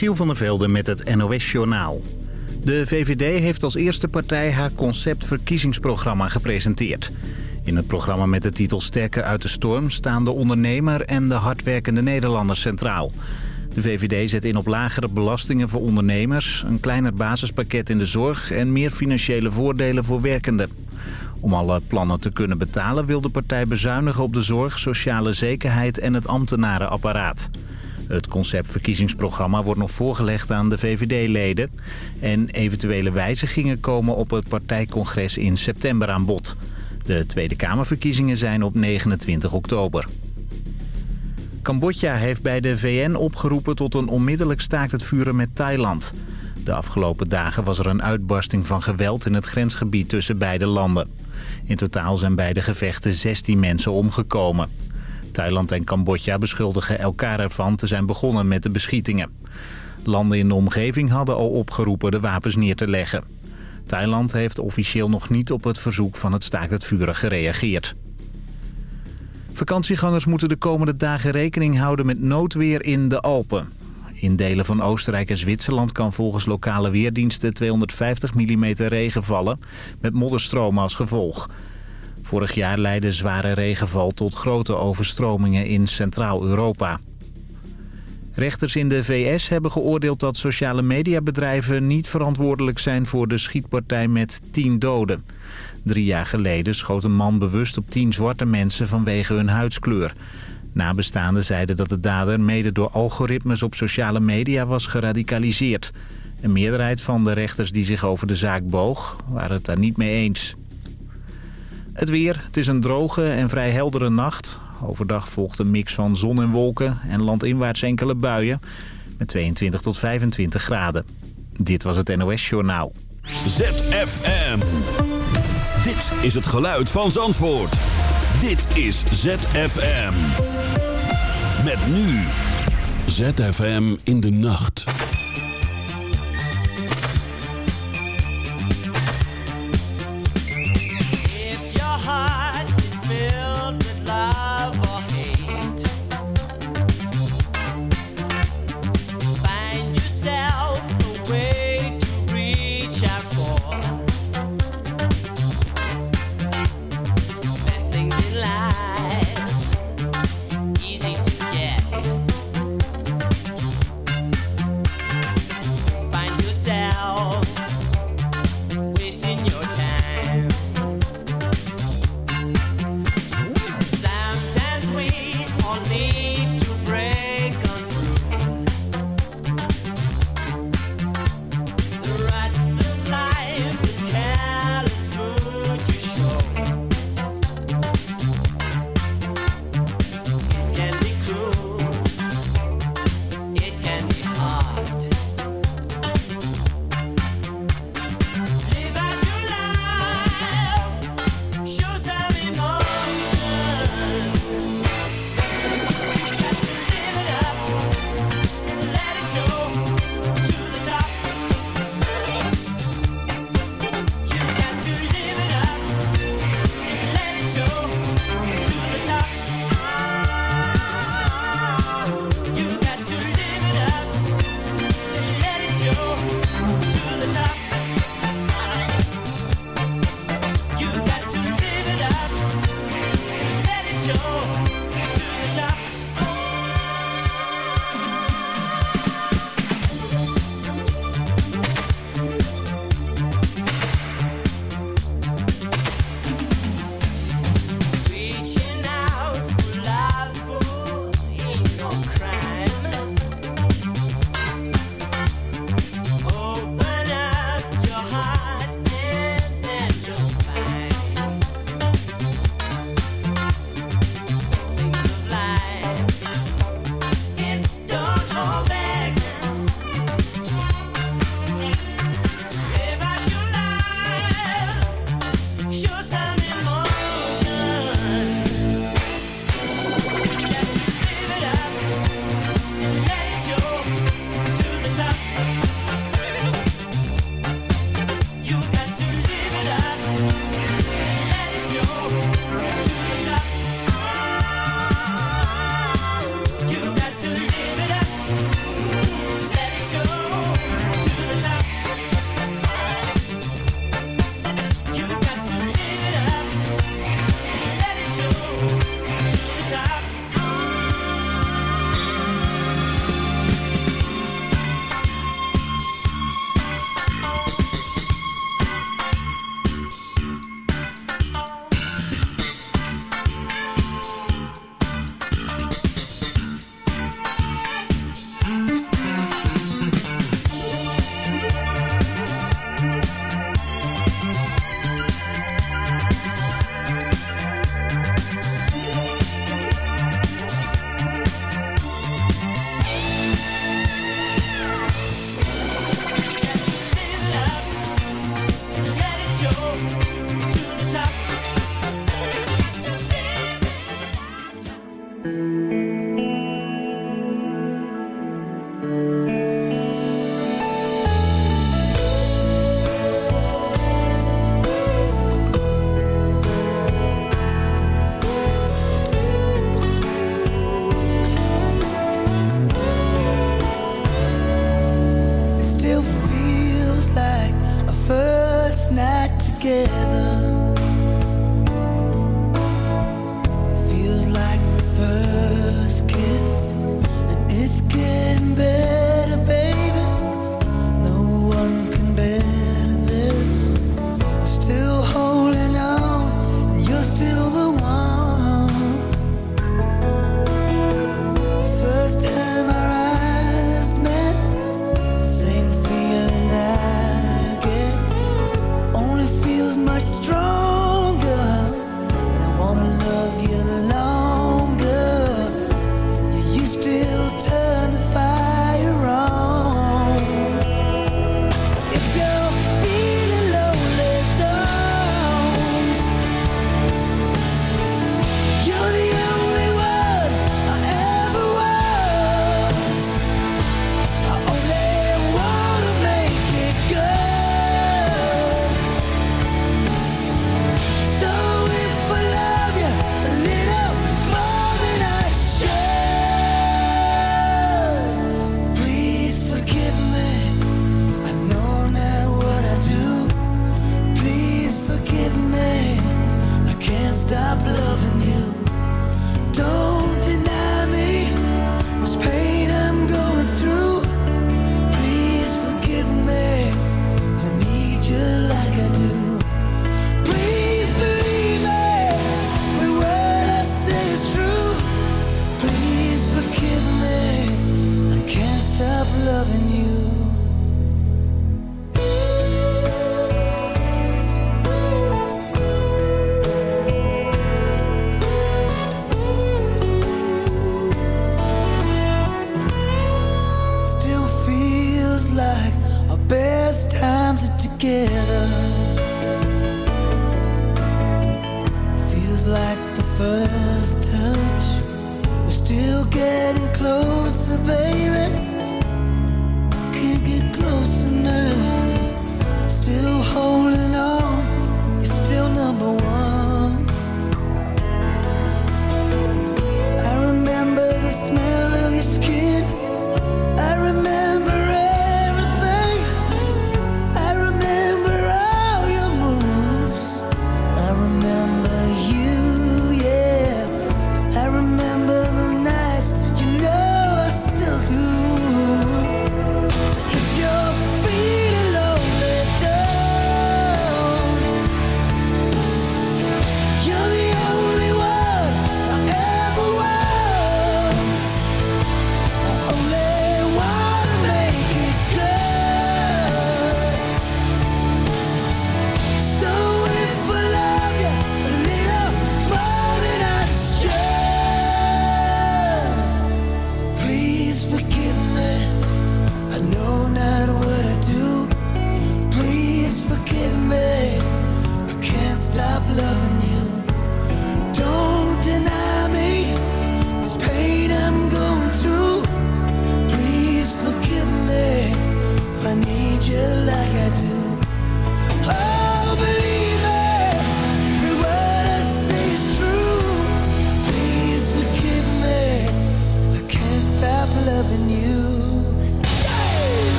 Giel van der Velde met het NOS-journaal. De VVD heeft als eerste partij haar concept-verkiezingsprogramma gepresenteerd. In het programma met de titel Sterker uit de storm staan de ondernemer en de hardwerkende Nederlanders centraal. De VVD zet in op lagere belastingen voor ondernemers, een kleiner basispakket in de zorg en meer financiële voordelen voor werkenden. Om alle plannen te kunnen betalen wil de partij bezuinigen op de zorg, sociale zekerheid en het ambtenarenapparaat. Het conceptverkiezingsprogramma wordt nog voorgelegd aan de VVD-leden. En eventuele wijzigingen komen op het partijcongres in september aan bod. De Tweede Kamerverkiezingen zijn op 29 oktober. Cambodja heeft bij de VN opgeroepen tot een onmiddellijk staakt het vuren met Thailand. De afgelopen dagen was er een uitbarsting van geweld in het grensgebied tussen beide landen. In totaal zijn bij de gevechten 16 mensen omgekomen. Thailand en Cambodja beschuldigen elkaar ervan te zijn begonnen met de beschietingen. Landen in de omgeving hadden al opgeroepen de wapens neer te leggen. Thailand heeft officieel nog niet op het verzoek van het staakt het vuren gereageerd. Vakantiegangers moeten de komende dagen rekening houden met noodweer in de Alpen. In delen van Oostenrijk en Zwitserland kan volgens lokale weerdiensten 250 mm regen vallen... met modderstromen als gevolg. Vorig jaar leidde zware regenval tot grote overstromingen in Centraal-Europa. Rechters in de VS hebben geoordeeld dat sociale mediabedrijven niet verantwoordelijk zijn voor de schietpartij met 10 doden. Drie jaar geleden schoot een man bewust op 10 zwarte mensen vanwege hun huidskleur. Nabestaanden zeiden dat de dader mede door algoritmes op sociale media was geradicaliseerd. Een meerderheid van de rechters die zich over de zaak boog waren het daar niet mee eens. Het weer. Het is een droge en vrij heldere nacht. Overdag volgt een mix van zon en wolken en landinwaarts enkele buien. Met 22 tot 25 graden. Dit was het NOS Journaal. ZFM. Dit is het geluid van Zandvoort. Dit is ZFM. Met nu. ZFM in de nacht.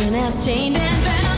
Return as chained and bound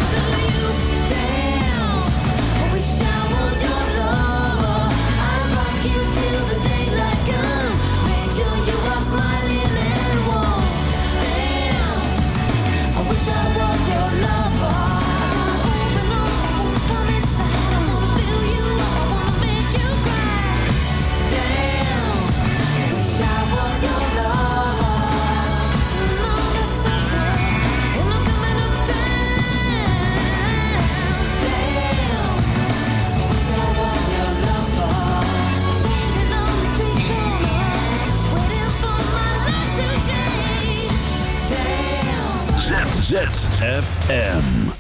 ZFM.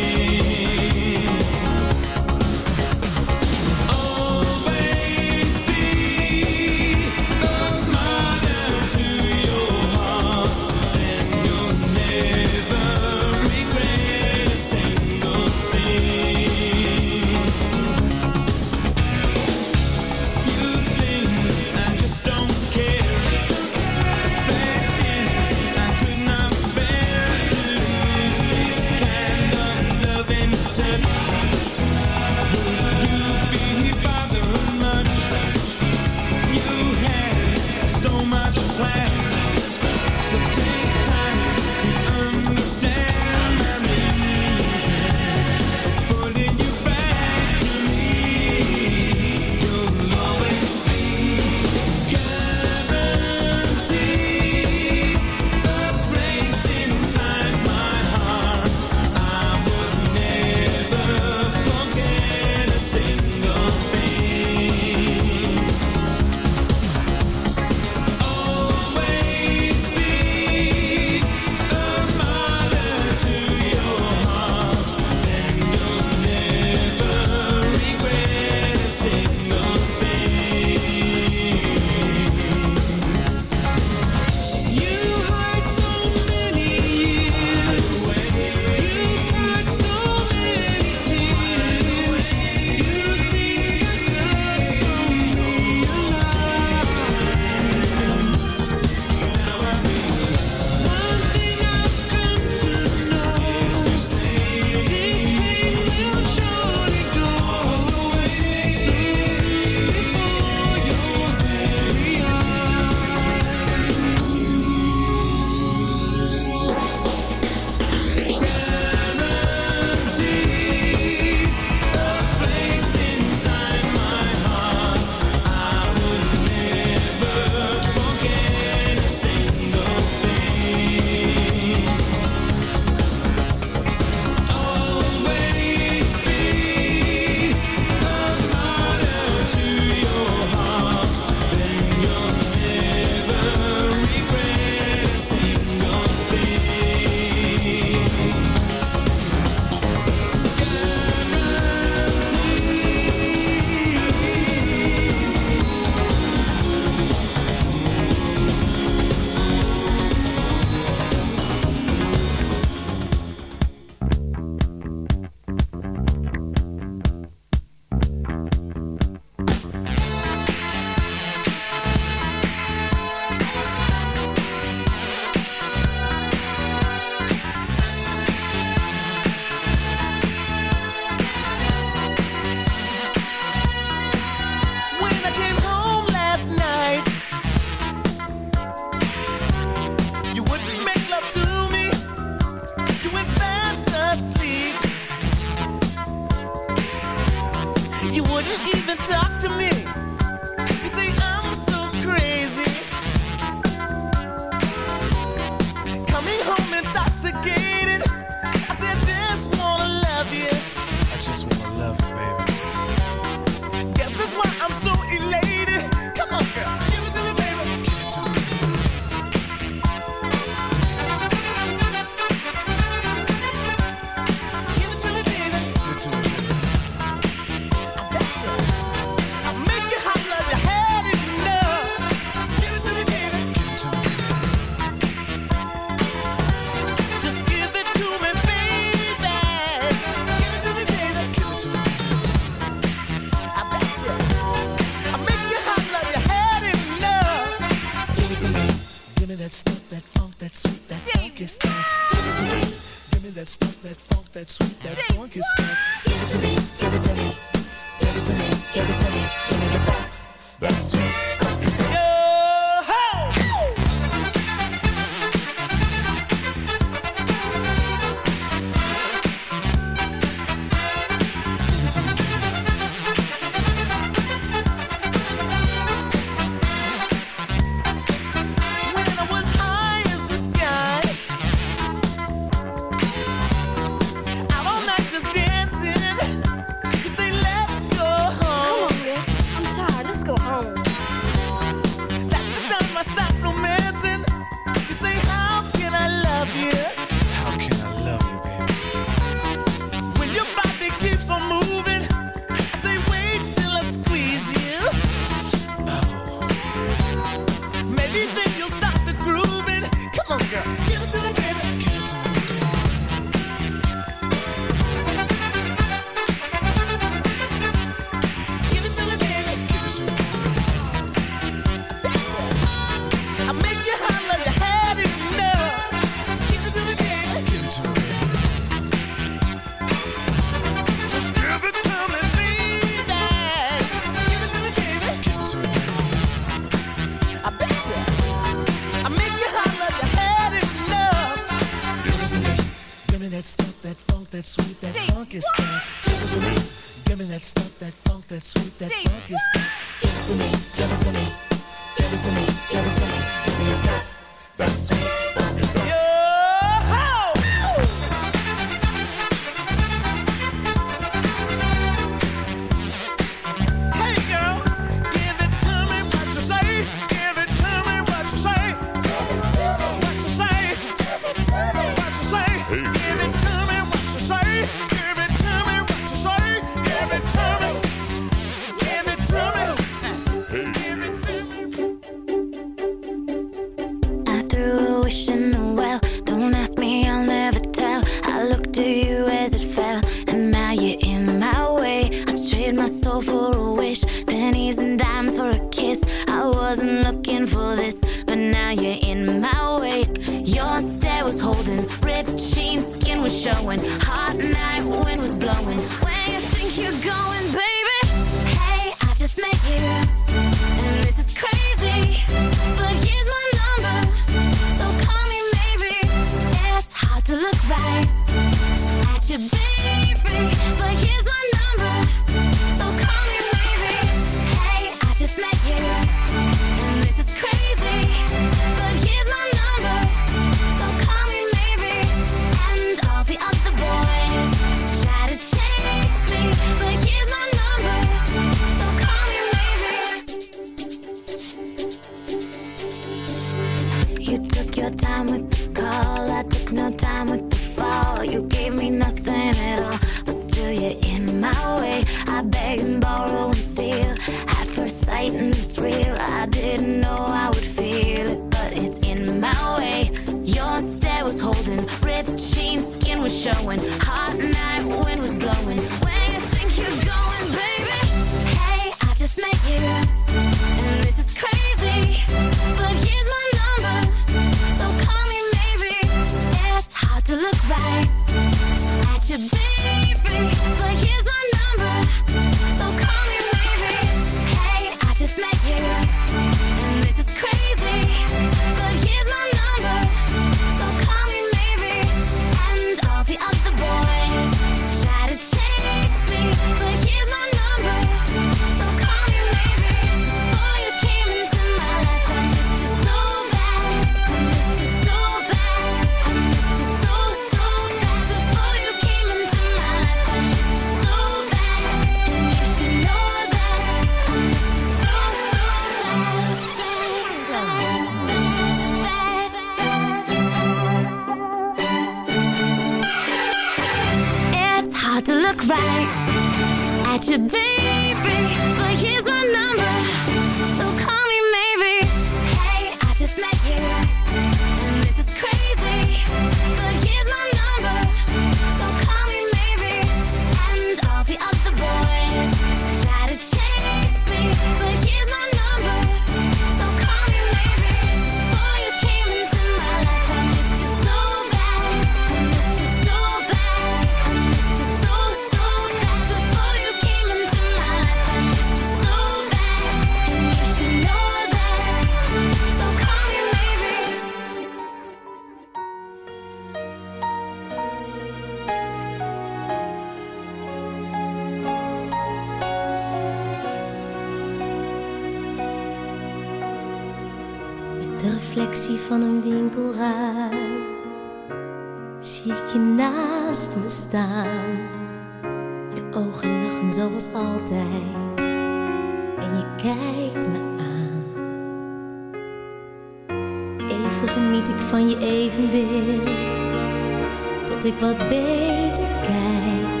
Dat ik wat beter kijk.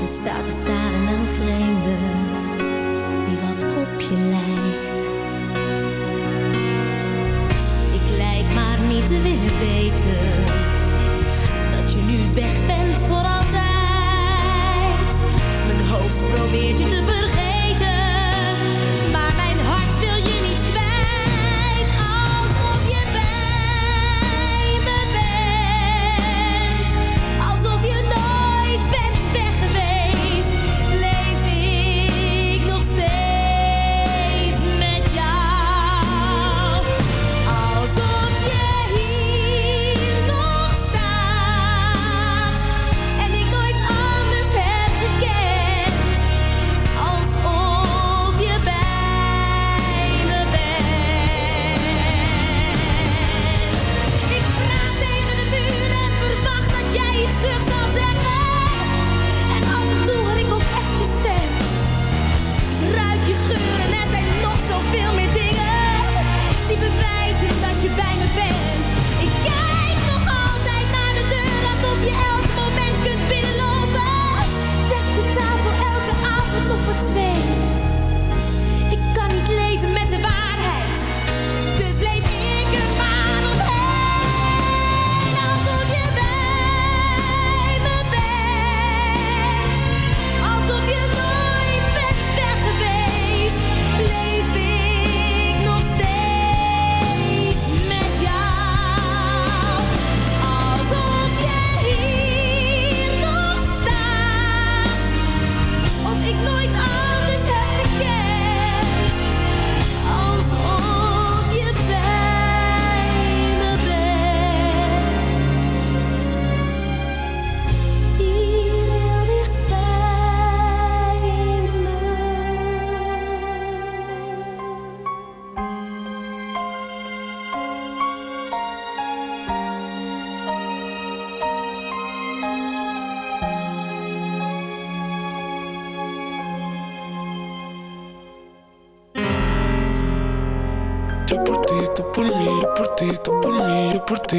En sta te staren een vreemden die wat op je lijkt. Ik lijk maar niet te willen weten dat je nu weg bent voor altijd. Mijn hoofd probeert je te vergeten.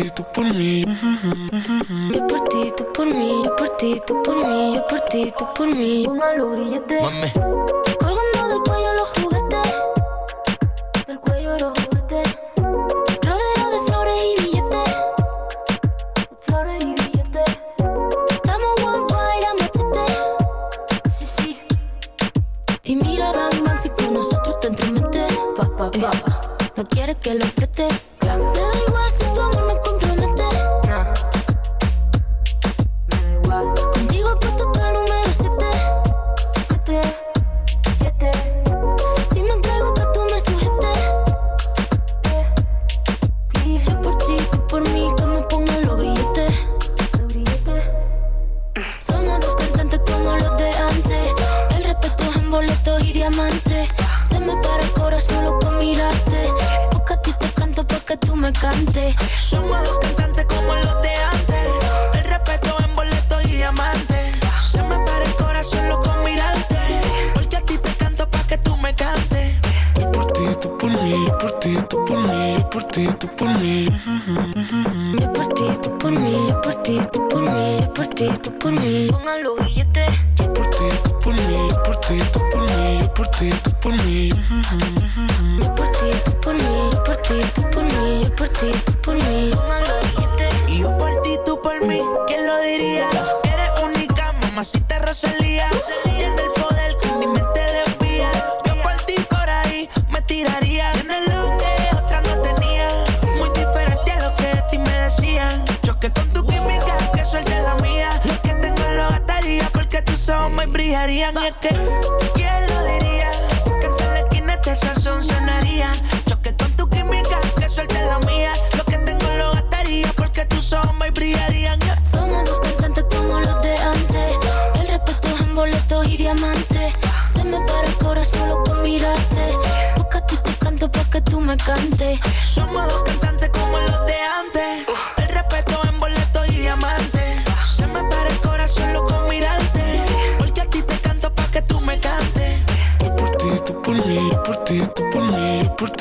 ti, tú por mí. Yo por ti, tú por mí. Yo por ti, tú por mí. Yo por ti, tú por mí. Mami. Colgando del cuello los ti, tú por mí, es por ti, tú por mí. Pongan los billetes. Es por ti, tú por mí, es por ti, tú por mí, es por ti, tú por mí. Es por ti, tú por mí, es por ti, tú por mí, por ti, tú por mí. Pongan los billetes. Y yo por ti, tú por mí, ¿quién lo diría? Eres única, mamacita Rosalía. Rosalía. Tiene el poder brillarían. Y es que, ¿quién lo diría? Que en la esquina este sazón sonaría. Choque con tu química, que suelte la mía. Lo que tengo lo gastaría porque tus ojos me brillarían. Somos dos cantantes como los de antes. El respeto es en boletos y diamantes. Se me para el corazón solo con mirarte. Porque a ti te canto pa' que tú me cantes. Somos dos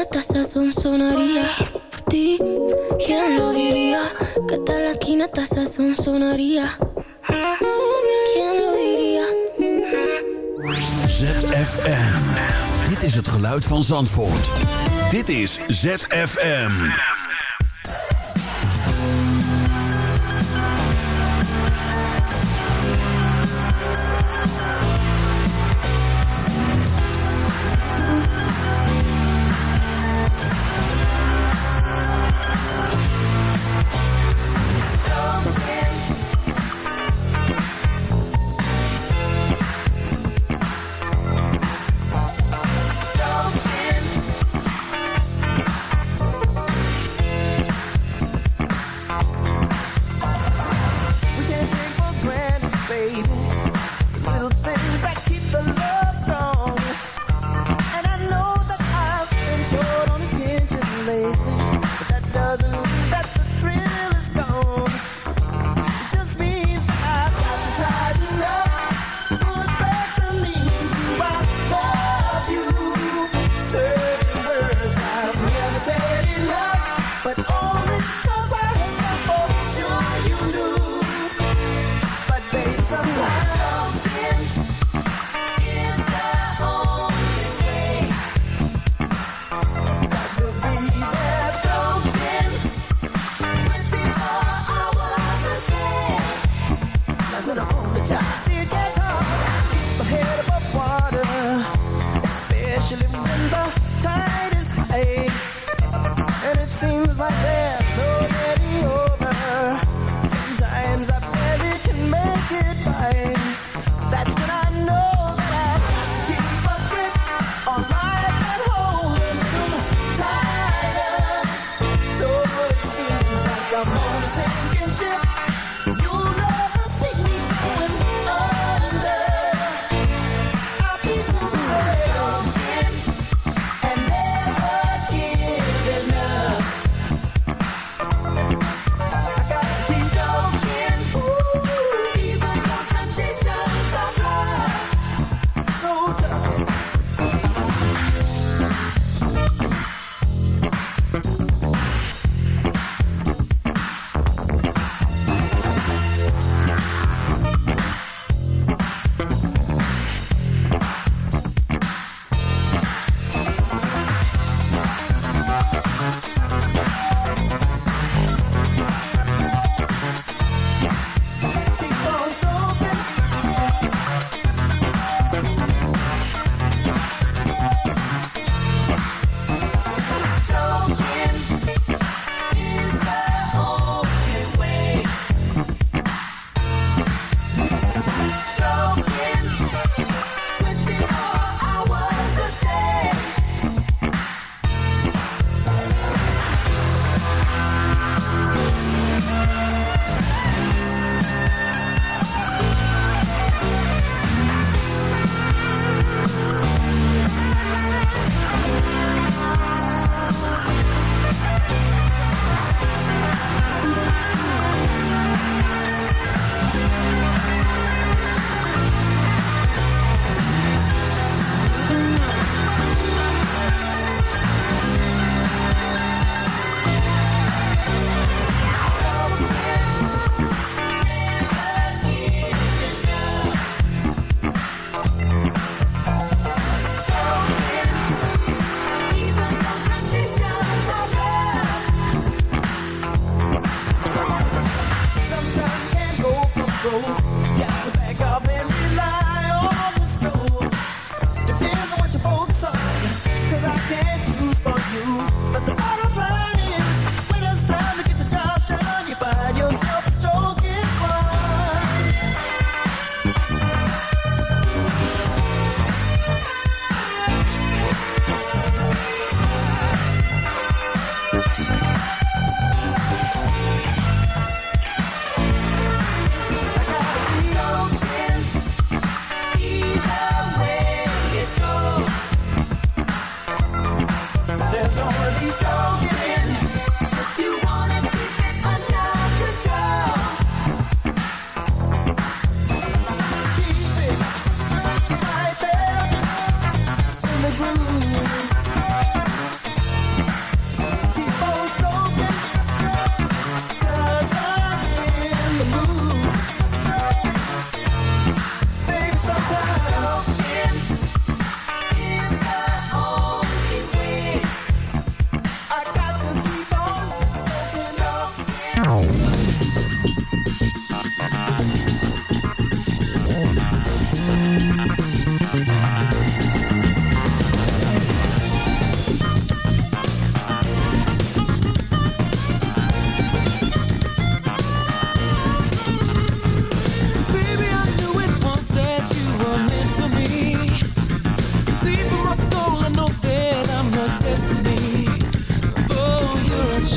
esquina hasta sazón sonaría. Por ti, ¿quién lo diría? Que tal la esquina hasta sazón sonaría. ¿Quién lo diría? ZFM. Dit is het geluid van Zandvoort. Dit is ZFM.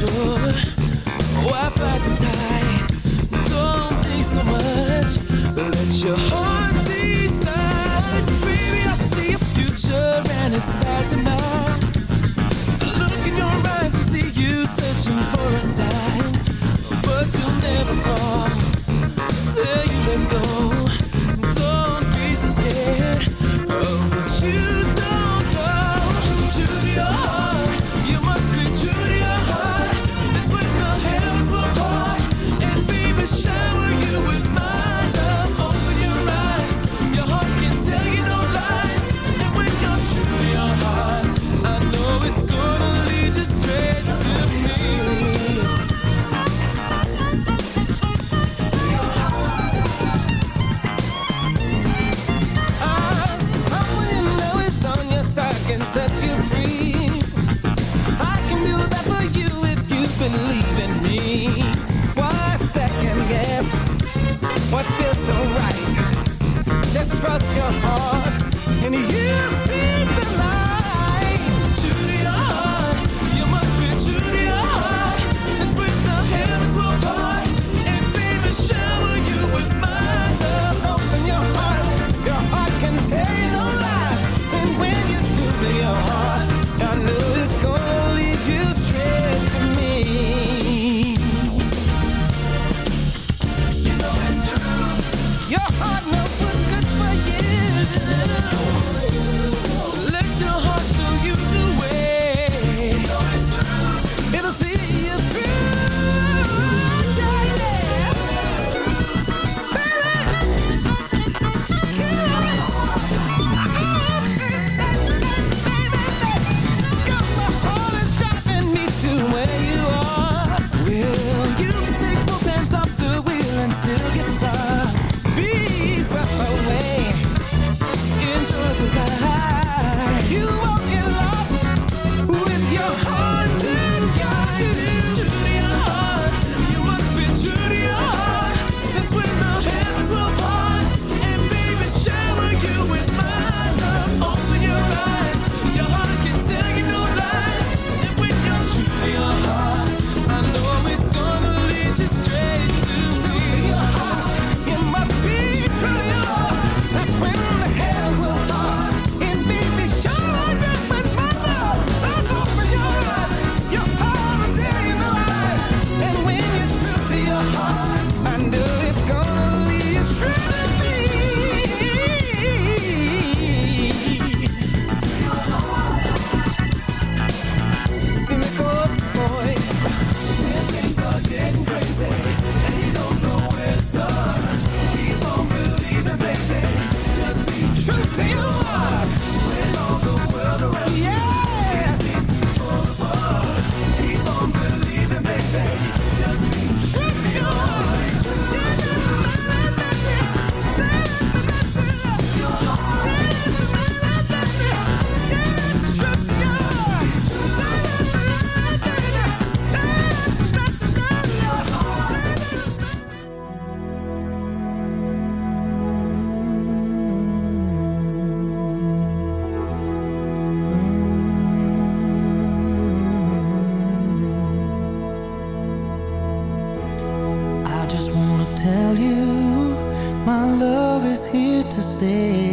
sure. Oh, I fight the tide. stay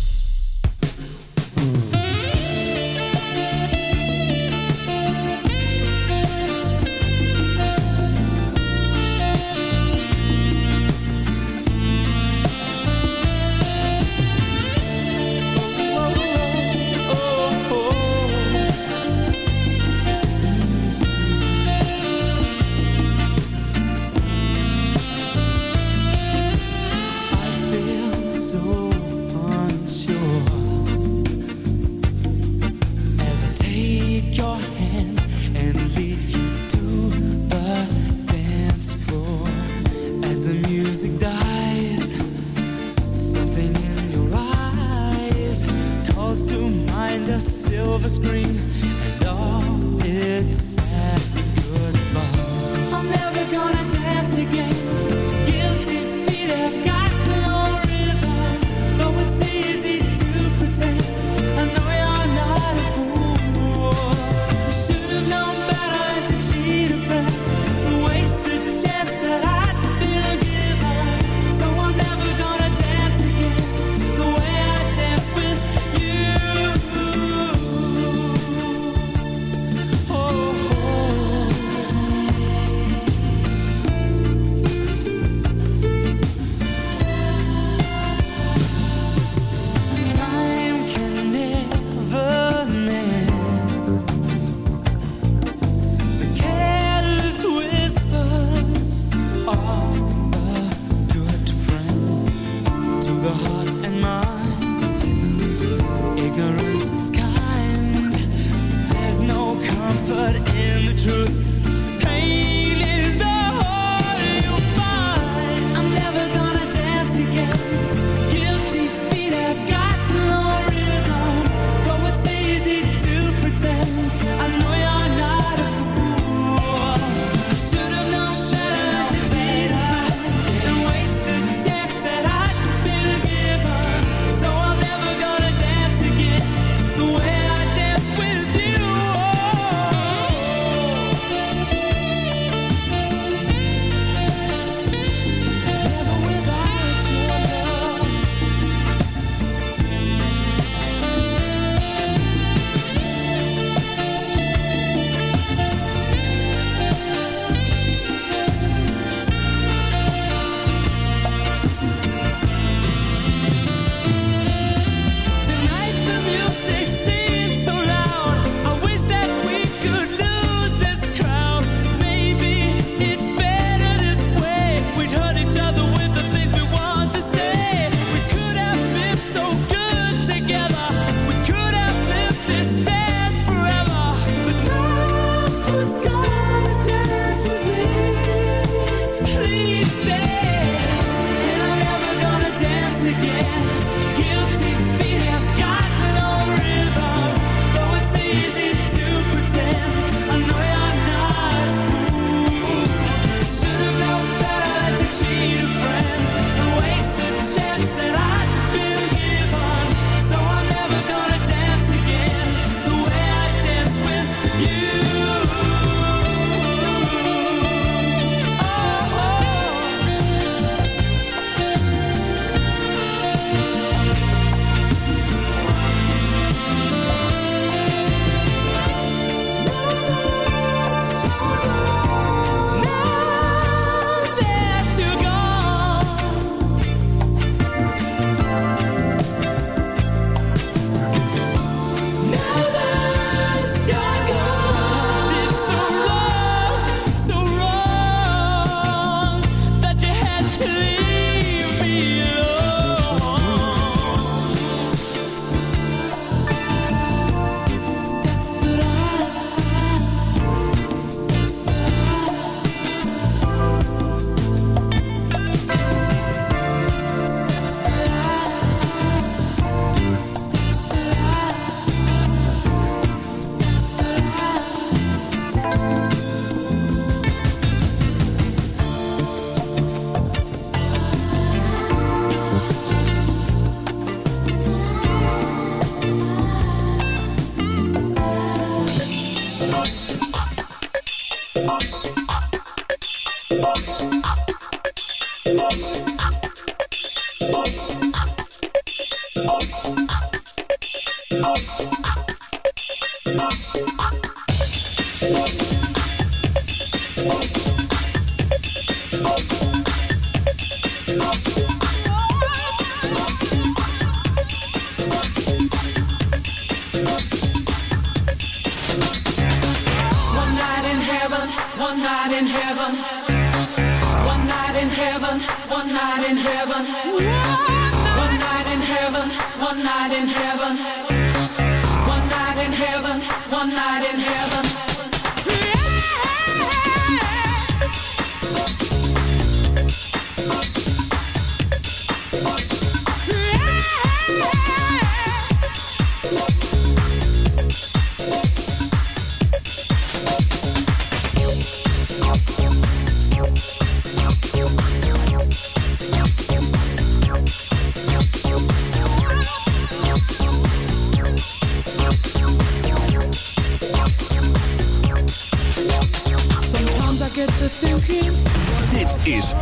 behind a silver screen, and all it said goodbye. I'm never gonna dance again.